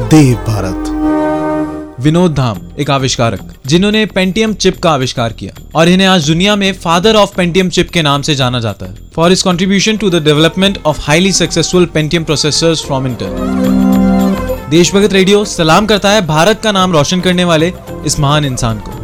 देव भारत। विनोद धाम, एक आविष्कारक, जिन्होंने पेंटियम चिप का आविष्कार किया और इन्हें आज दुनिया में फादर ऑफ़ पेंटियम चिप के नाम से जाना जाता है। For his contribution to the development of highly successful Pentium processors from Intel Deshbhagat radio सलाम करता है भारत का नाम रोशन करने वाले इस महान इंसान को।